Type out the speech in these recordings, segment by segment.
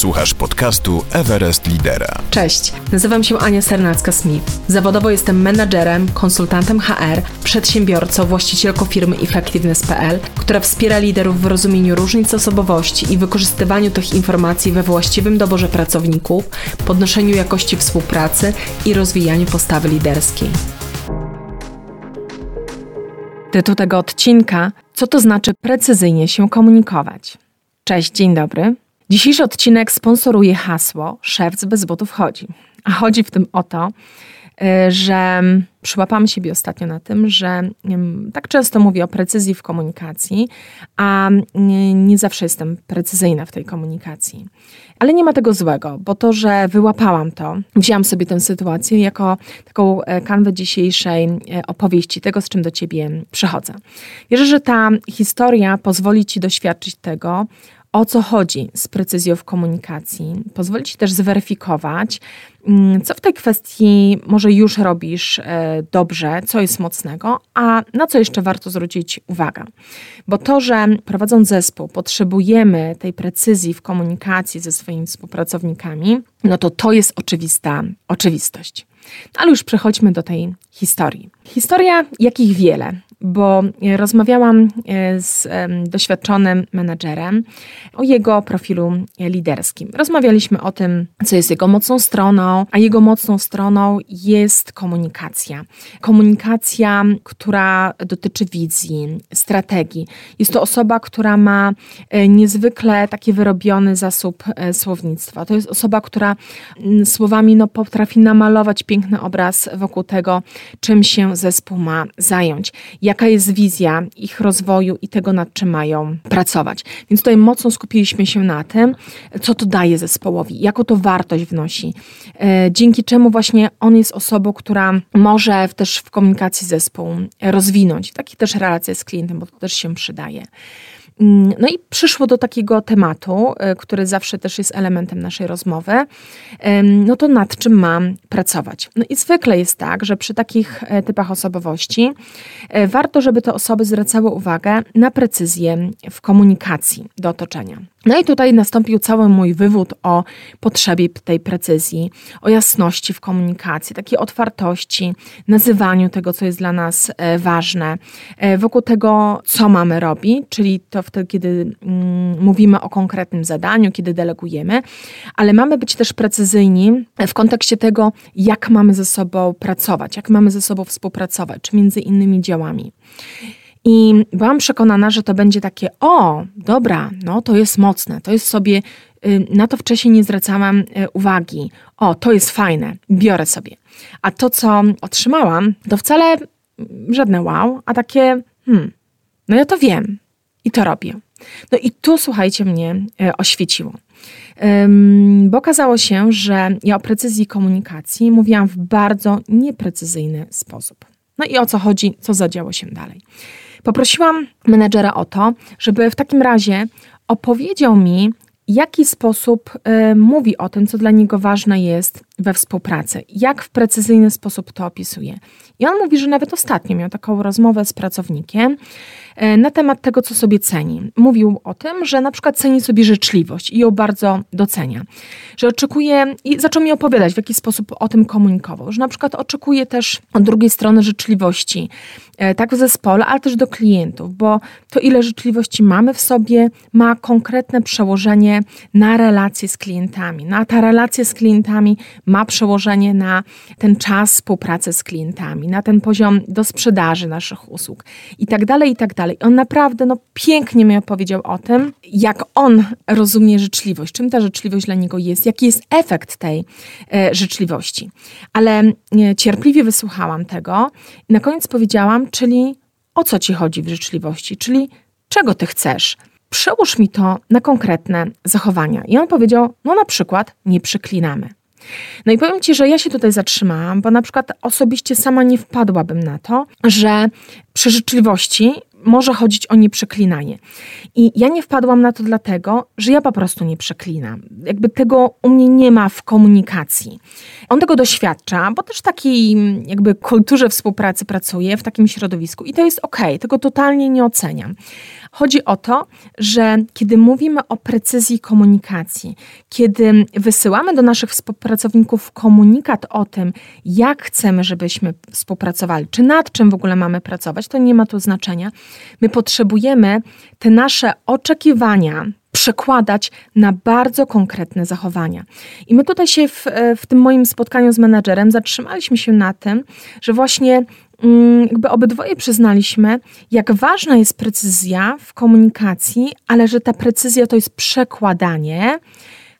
Słuchasz podcastu Everest Lidera. Cześć, nazywam się Ania Sernacka-Smith. Zawodowo jestem menadżerem, konsultantem HR, przedsiębiorcą, właścicielką firmy Effectiveness.pl, która wspiera liderów w rozumieniu różnic osobowości i wykorzystywaniu tych informacji we właściwym doborze pracowników, podnoszeniu jakości współpracy i rozwijaniu postawy liderskiej. Tytuł tego odcinka: Co to znaczy precyzyjnie się komunikować? Cześć, dzień dobry. Dzisiejszy odcinek sponsoruje hasło Szewc bez butów chodzi. A chodzi w tym o to, y, że przyłapałam siebie ostatnio na tym, że tak często mówię o precyzji w komunikacji, a nie zawsze jestem precyzyjna w tej komunikacji. Ale nie ma tego złego, bo to, że wyłapałam to, wzięłam sobie tę sytuację jako taką e, kanwę dzisiejszej e, opowieści, tego, z czym do ciebie przychodzę. Wierzę, że ta historia pozwoli ci doświadczyć tego, o co chodzi z precyzją w komunikacji. Pozwoli Ci też zweryfikować, mm, co w tej kwestii może już robisz e, dobrze, co jest mocnego, a na co jeszcze warto zwrócić uwagę. Bo to, że prowadząc zespół potrzebujemy tej precyzji w komunikacji ze swoimi współpracownikami, no to to jest oczywista oczywistość. Ale już przechodźmy do tej historii. Historia, jakich wiele bo e, rozmawiałam e, z doświadczonym menadżerem o jego profilu liderskim. Rozmawialiśmy o tym, co jest jego mocną stroną, a jego mocną stroną jest komunikacja. Komunikacja, która dotyczy wizji, strategii. Jest to osoba, która ma e, niezwykle taki wyrobiony zasób słownictwa. To jest osoba, która słowami no, potrafi namalować piękny obraz wokół tego, czym się zespół ma zająć jaka jest wizja ich rozwoju i tego, nad czym mają pracować. Więc tutaj mocno skupiliśmy się na tym, co to daje zespołowi, jaką to wartość wnosi, e, dzięki czemu właśnie on jest osobą, która może też w komunikacji zespołu rozwinąć, takie też relacje z klientem, bo to też się przydaje. Mm, no i przyszło do takiego tematu, e, który zawsze też jest elementem naszej rozmowy, no to nad czym mam pracować. No i zwykle jest tak, że przy takich e, typach osobowości e, warto, żeby te osoby zwracały uwagę na precyzję w komunikacji do otoczenia. No i tutaj nastąpił cały mój wywód o potrzebie tej precyzji, o jasności w komunikacji, takiej otwartości, nazywaniu tego, co jest dla nas ważne, wokół tego, co mamy robić, czyli to wtedy, kiedy mm, mówimy o konkretnym zadaniu, kiedy delegujemy, ale mamy być też precyzyjni w kontekście tego, jak mamy ze sobą pracować, jak mamy ze sobą współpracować, czy między innymi działami. I byłam przekonana, że to będzie takie, o, dobra, no to jest mocne, to jest sobie, y, na to wcześniej nie zwracałam y, uwagi, o, to jest fajne, biorę sobie. A to, co otrzymałam, to wcale żadne wow, a takie, hmm, no ja to wiem, i to robię. No i tu, słuchajcie, mnie e, oświeciło. Bo okazało się, że ja o precyzji komunikacji mówiłam w bardzo nieprecyzyjny sposób. No i o co chodzi, co zadziało się dalej. Poprosiłam menedżera o to, żeby w takim razie opowiedział mi, jaki sposób y, mówi o tym, co dla niego ważne jest we współpracy, jak w precyzyjny sposób to opisuje. I on mówi, że nawet ostatnio miał taką rozmowę z pracownikiem na temat tego, co sobie ceni. Mówił o tym, że na przykład ceni sobie życzliwość i ją bardzo docenia. Że oczekuje, i zaczął mi opowiadać, w jaki sposób o tym komunikował, że na przykład oczekuje też od drugiej strony życzliwości, y, tak w zespole, ale też do klientów, bo to, ile życzliwości mamy w sobie, ma konkretne przełożenie na relacje z klientami. No a ta relacja z klientami ma przełożenie na ten czas współpracy z klientami, na ten poziom do sprzedaży naszych usług i tak dalej, i tak dalej. On naprawdę no, pięknie mi opowiedział o tym, jak on rozumie życzliwość, czym ta życzliwość dla niego jest, jaki jest efekt tej e, życzliwości. Ale e, cierpliwie wysłuchałam tego i na koniec powiedziałam, czyli o co ci chodzi w życzliwości, czyli czego ty chcesz, przełóż mi to na konkretne zachowania. I on powiedział, no na przykład nie przeklinamy. No i powiem Ci, że ja się tutaj zatrzymałam, bo na przykład osobiście sama nie wpadłabym na to, że przy życzliwości może chodzić o nieprzeklinanie. I ja nie wpadłam na to dlatego, że ja po prostu nie przeklinam. Jakby tego u mnie nie ma w komunikacji. On tego doświadcza, bo też w takiej jakby kulturze współpracy pracuje, w takim środowisku i to jest okej, okay, tego totalnie nie oceniam. Chodzi o to, że kiedy mówimy o precyzji komunikacji, kiedy wysyłamy do naszych współpracowników komunikat o tym, jak chcemy, żebyśmy współpracowali, czy nad czym w ogóle mamy pracować, to nie ma tu znaczenia. My potrzebujemy te nasze oczekiwania, przekładać na bardzo konkretne zachowania. I my tutaj się w, w tym moim spotkaniu z menadżerem zatrzymaliśmy się na tym, że właśnie jakby obydwoje przyznaliśmy, jak ważna jest precyzja w komunikacji, ale że ta precyzja to jest przekładanie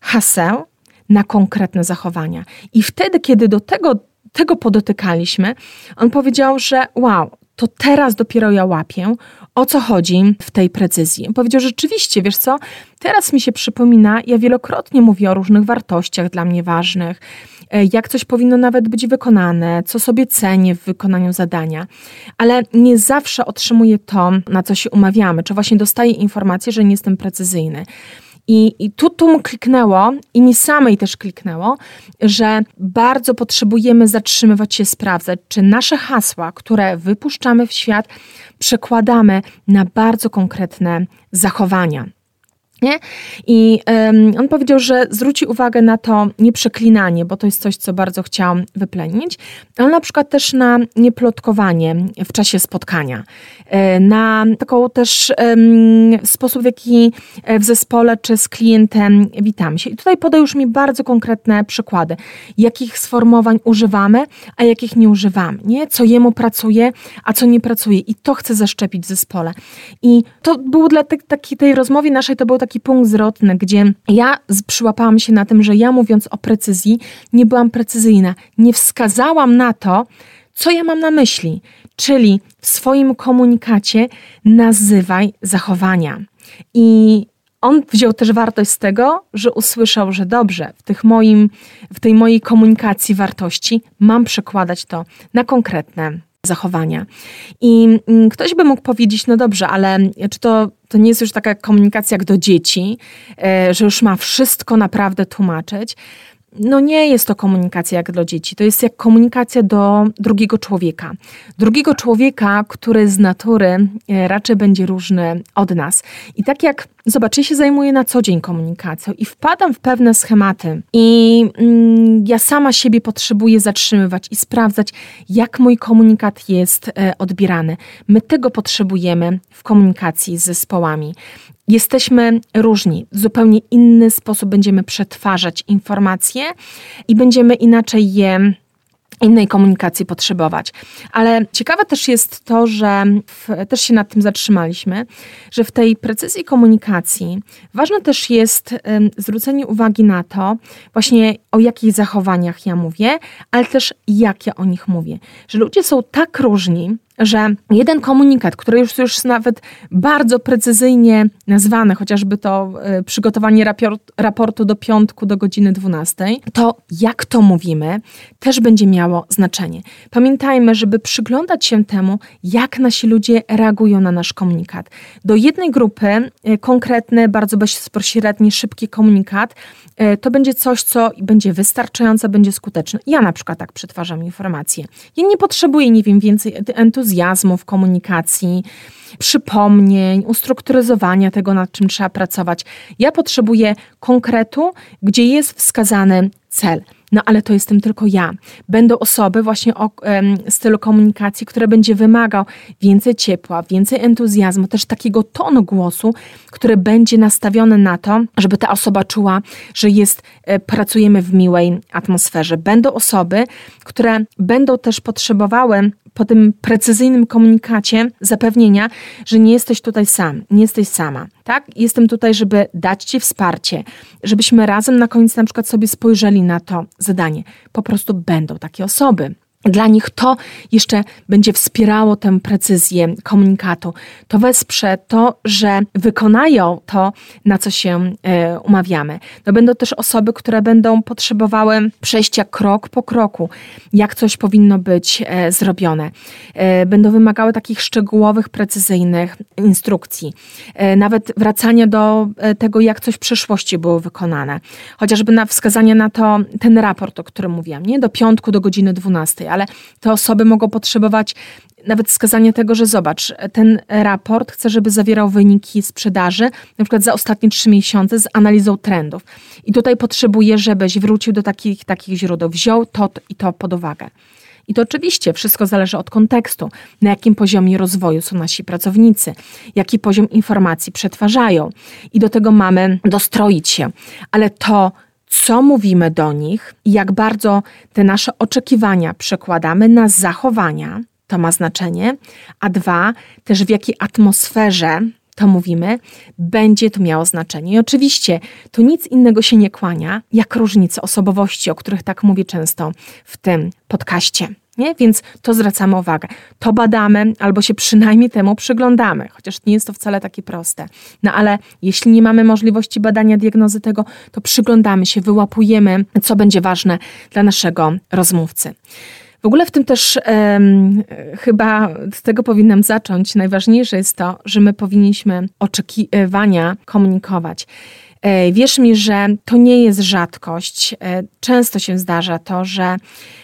haseł na konkretne zachowania. I wtedy, kiedy do tego, tego podotykaliśmy, on powiedział, że wow, to teraz dopiero ja łapię, o co chodzi w tej precyzji. Powiedział, rzeczywiście, wiesz co, teraz mi się przypomina, ja wielokrotnie mówię o różnych wartościach dla mnie ważnych, e, jak coś powinno nawet być wykonane, co sobie cenię w wykonaniu zadania, ale nie zawsze otrzymuję to, na co się umawiamy, czy właśnie dostaję informację, że nie jestem precyzyjny. I, I tu, tu mu kliknęło, i mi samej też kliknęło, że bardzo potrzebujemy zatrzymywać się, sprawdzać, czy nasze hasła, które wypuszczamy w świat, przekładamy na bardzo konkretne zachowania. Nie? I um, on powiedział, że zwróci uwagę na to nieprzeklinanie, bo to jest coś, co bardzo chciałam wyplenić, ale na przykład też na nieplotkowanie w czasie spotkania, na taką też sposób, w jaki e, w zespole czy z klientem witamy się. I tutaj podał już mi bardzo konkretne przykłady, jakich sformułowań używamy, a jakich nie używamy, nie? Co jemu pracuje, a co nie pracuje. I to chcę zaszczepić w zespole. I to było dla te, takiej tej rozmowy naszej, to był taki taki punkt zwrotny, gdzie ja przyłapałam się na tym, że ja mówiąc o precyzji, nie byłam precyzyjna. Nie wskazałam na to, co ja mam na myśli. Czyli w swoim komunikacie nazywaj zachowania. I on wziął też wartość z tego, że usłyszał, że dobrze, w, tych moim, w tej mojej komunikacji wartości mam przekładać to na konkretne zachowania. I mm, ktoś by mógł powiedzieć, no dobrze, ale czy to, to nie jest już taka komunikacja jak do dzieci, e, że już ma wszystko naprawdę tłumaczyć? No nie jest to komunikacja jak dla dzieci, to jest jak komunikacja do drugiego człowieka. Drugiego człowieka, który z natury e, raczej będzie różny od nas. I tak jak, zobacz, ja się zajmuję na co dzień komunikacją i wpadam w pewne schematy i mm, ja sama siebie potrzebuję zatrzymywać i sprawdzać, jak mój komunikat jest e, odbierany. My tego potrzebujemy w komunikacji z zespołami. Jesteśmy różni, w zupełnie inny sposób będziemy przetwarzać informacje i będziemy inaczej je innej komunikacji potrzebować. Ale ciekawe też jest to, że w, też się nad tym zatrzymaliśmy, że w tej precyzji komunikacji ważne też jest zwrócenie uwagi na to, właśnie o jakich zachowaniach ja mówię, ale też jak ja o nich mówię. Że ludzie są tak różni, że jeden komunikat, który już już nawet bardzo precyzyjnie nazwany, chociażby to y, przygotowanie raport, raportu do piątku do godziny 12, to jak to mówimy, też będzie miało znaczenie. Pamiętajmy, żeby przyglądać się temu, jak nasi ludzie reagują na nasz komunikat. Do jednej grupy y, konkretny, bardzo bezpośredni, szybki komunikat y, to będzie coś, co będzie wystarczające, będzie skuteczne. Ja na przykład tak przetwarzam informacje. Ja nie potrzebuję, nie wiem, więcej entuzjazmu, entuzjazmu w komunikacji, przypomnień, ustrukturyzowania tego, nad czym trzeba pracować. Ja potrzebuję konkretu, gdzie jest wskazany cel. No ale to jestem tylko ja. Będą osoby właśnie o em, stylu komunikacji, które będzie wymagał więcej ciepła, więcej entuzjazmu, też takiego tonu głosu, który będzie nastawiony na to, żeby ta osoba czuła, że jest, e, pracujemy w miłej atmosferze. Będą osoby, które będą też potrzebowały po tym precyzyjnym komunikacie zapewnienia, że nie jesteś tutaj sam, nie jesteś sama. Tak? Jestem tutaj, żeby dać Ci wsparcie, żebyśmy razem na koniec na przykład sobie spojrzeli na to zadanie. Po prostu będą takie osoby dla nich to jeszcze będzie wspierało tę precyzję komunikatu. To wesprze to, że wykonają to, na co się e, umawiamy. Będą też osoby, które będą potrzebowały przejścia krok po kroku, jak coś powinno być e, zrobione. E, będą wymagały takich szczegółowych, precyzyjnych instrukcji. Nawet wracania do tego, jak coś w przeszłości było wykonane. Chociażby na wskazanie na to, ten raport, o którym mówiłam, nie? Do piątku, do godziny 12 ale te osoby mogą potrzebować nawet wskazania tego, że zobacz, ten raport chcę, żeby zawierał wyniki sprzedaży, na przykład za ostatnie trzy miesiące z analizą trendów. I tutaj potrzebuję, żebyś wrócił do takich, takich źródeł, wziął to i to pod uwagę. I to oczywiście wszystko zależy od kontekstu, na jakim poziomie rozwoju są nasi pracownicy, jaki poziom informacji przetwarzają. I do tego mamy dostroić się. Ale to, co mówimy do nich i jak bardzo te nasze oczekiwania przekładamy na zachowania, to ma znaczenie. A dwa, też w jakiej atmosferze to mówimy, będzie to miało znaczenie. I oczywiście to nic innego się nie kłania, jak różnice osobowości, o których tak mówię często w tym podcaście. Nie? Więc to zwracamy uwagę. To badamy albo się przynajmniej temu przyglądamy, chociaż nie jest to wcale takie proste. No ale jeśli nie mamy możliwości badania diagnozy tego, to przyglądamy się, wyłapujemy, co będzie ważne dla naszego rozmówcy. W ogóle w tym też chyba z tego powinnam zacząć. Najważniejsze jest to, że my powinniśmy oczekiwania komunikować. E, wierz mi, że to nie jest rzadkość. E, często się zdarza to, że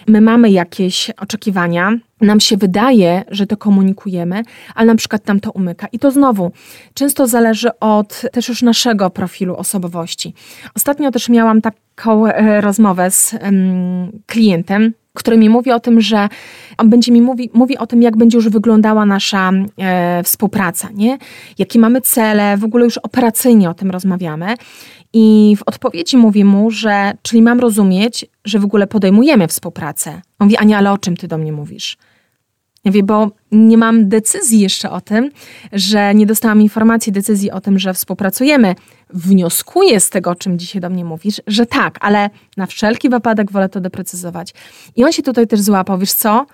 my mamy jakieś oczekiwania, nam się wydaje, że to komunikujemy, ale na przykład nam to umyka. I to znowu często zależy od też już naszego profilu osobowości. Ostatnio też miałam taką e, rozmowę z klientem, który mi mówi o tym, że on będzie mi mówi, mówi o tym, jak będzie już wyglądała nasza e, współpraca, nie? Jakie mamy cele, w ogóle już operacyjnie o tym rozmawiamy. I w odpowiedzi mówi mu, że, czyli mam rozumieć, że w ogóle podejmujemy współpracę. On mówi, Ania, ale o czym ty do mnie mówisz? Ja wie, bo nie mam decyzji jeszcze o tym, że nie dostałam informacji, decyzji o tym, że współpracujemy. Wnioskuję z tego, o czym dzisiaj do mnie mówisz, że tak, ale na wszelki wypadek wolę to doprecyzować. I on się tutaj też złapał, wiesz co?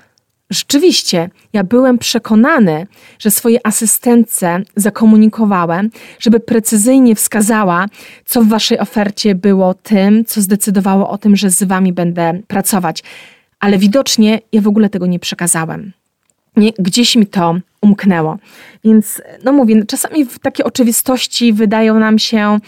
Rzeczywiście, ja byłem przekonany, że swojej asystentce zakomunikowałem, żeby precyzyjnie wskazała, co w waszej ofercie było tym, co zdecydowało o tym, że z wami będę pracować. Ale widocznie ja w ogóle tego nie przekazałem. Nie, gdzieś mi to umknęło. Więc, no mówię, czasami takie oczywistości wydają nam się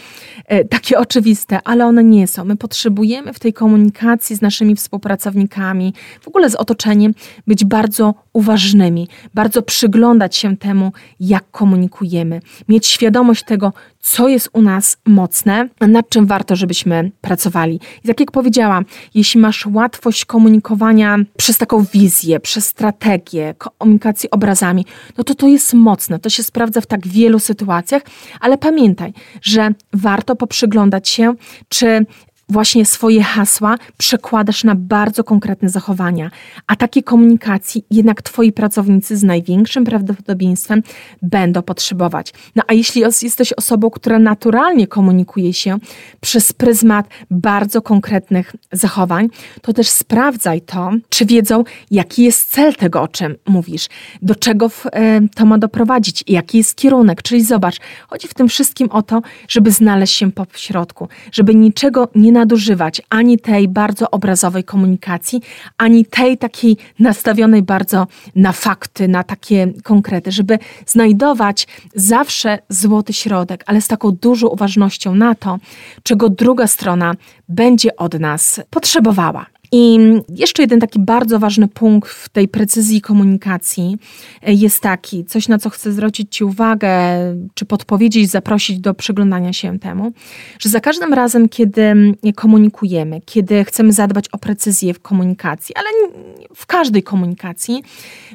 e, takie oczywiste, ale one nie są. My potrzebujemy w tej komunikacji z naszymi współpracownikami, w ogóle z otoczeniem, być bardzo uważnymi, bardzo przyglądać się temu, jak komunikujemy, mieć świadomość tego, co jest u nas mocne, nad czym warto, żebyśmy pracowali. I tak jak powiedziałam, jeśli masz łatwość komunikowania przez taką wizję, przez strategię, komunikacji obrazami, no to to jest mocne. To się sprawdza w tak wielu sytuacjach, ale pamiętaj, że warto poprzyglądać się, czy właśnie swoje hasła przekładasz na bardzo konkretne zachowania, a takiej komunikacji jednak twoi pracownicy z największym prawdopodobieństwem będą potrzebować. No a jeśli jesteś osobą, która naturalnie komunikuje się przez pryzmat bardzo konkretnych zachowań, to też sprawdzaj to, czy wiedzą, jaki jest cel tego, o czym mówisz, do czego e, to ma doprowadzić, jaki jest kierunek. Czyli zobacz, chodzi w tym wszystkim o to, żeby znaleźć się po środku, żeby niczego nie nadużywać ani tej bardzo obrazowej komunikacji, ani tej takiej nastawionej bardzo na fakty, na takie konkrety, żeby znajdować zawsze złoty środek, ale z taką dużą uważnością na to, czego druga strona będzie od nas potrzebowała. I jeszcze jeden taki bardzo ważny punkt w tej precyzji komunikacji e, jest taki, coś na co chcę zwrócić Ci uwagę, czy podpowiedzieć, zaprosić do przyglądania się temu, że za każdym razem, kiedy komunikujemy, kiedy chcemy zadbać o precyzję w komunikacji, ale w każdej komunikacji,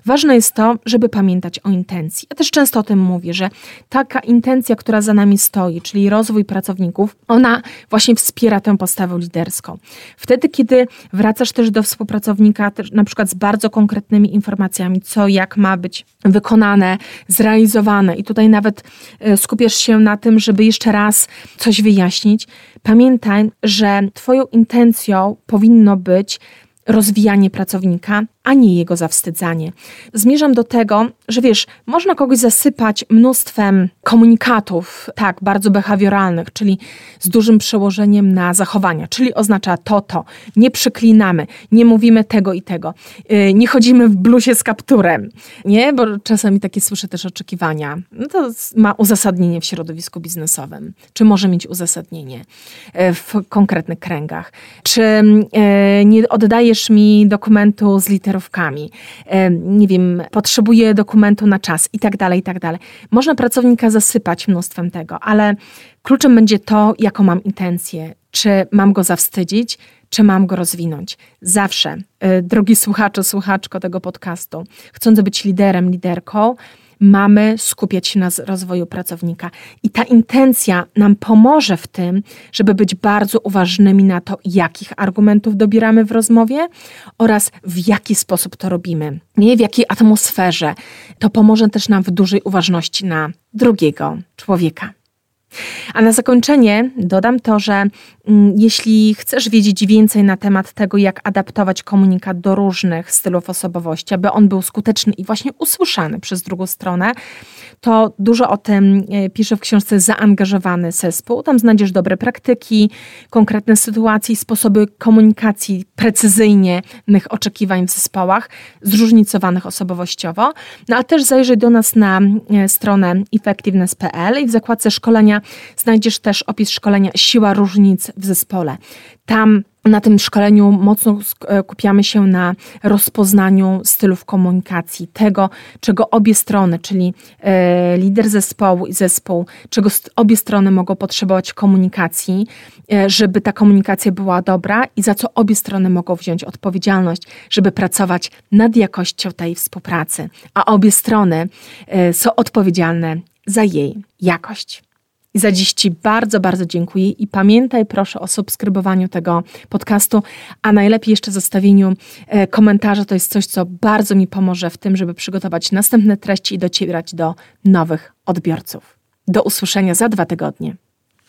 ważne jest to, żeby pamiętać o intencji. Ja też często o tym mówię, że taka intencja, która za nami stoi, czyli rozwój pracowników, ona właśnie wspiera tę postawę liderską. Wtedy, kiedy wracamy wracasz też do współpracownika, na przykład z bardzo konkretnymi informacjami, co jak ma być wykonane, zrealizowane. I tutaj nawet e, skupiasz się na tym, żeby jeszcze raz coś wyjaśnić. Pamiętaj, że Twoją intencją powinno być rozwijanie pracownika, a nie jego zawstydzanie. Zmierzam do tego, że wiesz, można kogoś zasypać mnóstwem komunikatów, tak, bardzo behawioralnych, czyli z dużym przełożeniem na zachowania, czyli oznacza to, to. Nie przyklinamy, nie mówimy tego i tego, yy, nie chodzimy w bluzie z kapturem, nie, bo czasami takie słyszę też oczekiwania. No to ma uzasadnienie w środowisku biznesowym, czy może mieć uzasadnienie w konkretnych kręgach. Czy yy, nie oddajesz mi dokumentu z literą literówkami, nie wiem, potrzebuje dokumentu na czas i tak dalej, i tak dalej. Można pracownika zasypać mnóstwem tego, ale kluczem będzie to, jaką mam intencję. Czy mam go zawstydzić, czy mam go rozwinąć. Zawsze, y, drogi słuchaczu, słuchaczko tego podcastu, chcąc być liderem, liderką, mamy skupiać się na rozwoju pracownika. I ta intencja nam pomoże w tym, żeby być bardzo uważnymi na to, jakich argumentów dobieramy w rozmowie oraz w jaki sposób to robimy, nie w jakiej atmosferze. To pomoże też nam w dużej uważności na drugiego człowieka. A na zakończenie dodam to, że jeśli chcesz wiedzieć więcej na temat tego, jak adaptować komunikat do różnych stylów osobowości, aby on był skuteczny i właśnie usłyszany przez drugą stronę, to dużo o tym e, piszę w książce Zaangażowany zespół. Tam znajdziesz dobre praktyki, konkretne sytuacje sposoby komunikacji precyzyjnych oczekiwań w zespołach, zróżnicowanych osobowościowo. No a też zajrzyj do nas na e, stronę effectiveness.pl i w zakładce szkolenia znajdziesz też opis szkolenia Siła różnic w zespole. Tam na tym szkoleniu mocno skupiamy się na rozpoznaniu stylów komunikacji, tego, czego obie strony, czyli e, lider zespołu i zespół, czego obie strony mogą potrzebować komunikacji, e, żeby ta komunikacja była dobra i za co obie strony mogą wziąć odpowiedzialność, żeby pracować nad jakością tej współpracy, a obie strony e, są odpowiedzialne za jej jakość. Za dziś Ci bardzo, bardzo dziękuję i pamiętaj proszę o subskrybowaniu tego podcastu, a najlepiej jeszcze zostawieniu e, komentarza. To jest coś, co bardzo mi pomoże w tym, żeby przygotować następne treści i docierać do nowych odbiorców. Do usłyszenia za dwa tygodnie.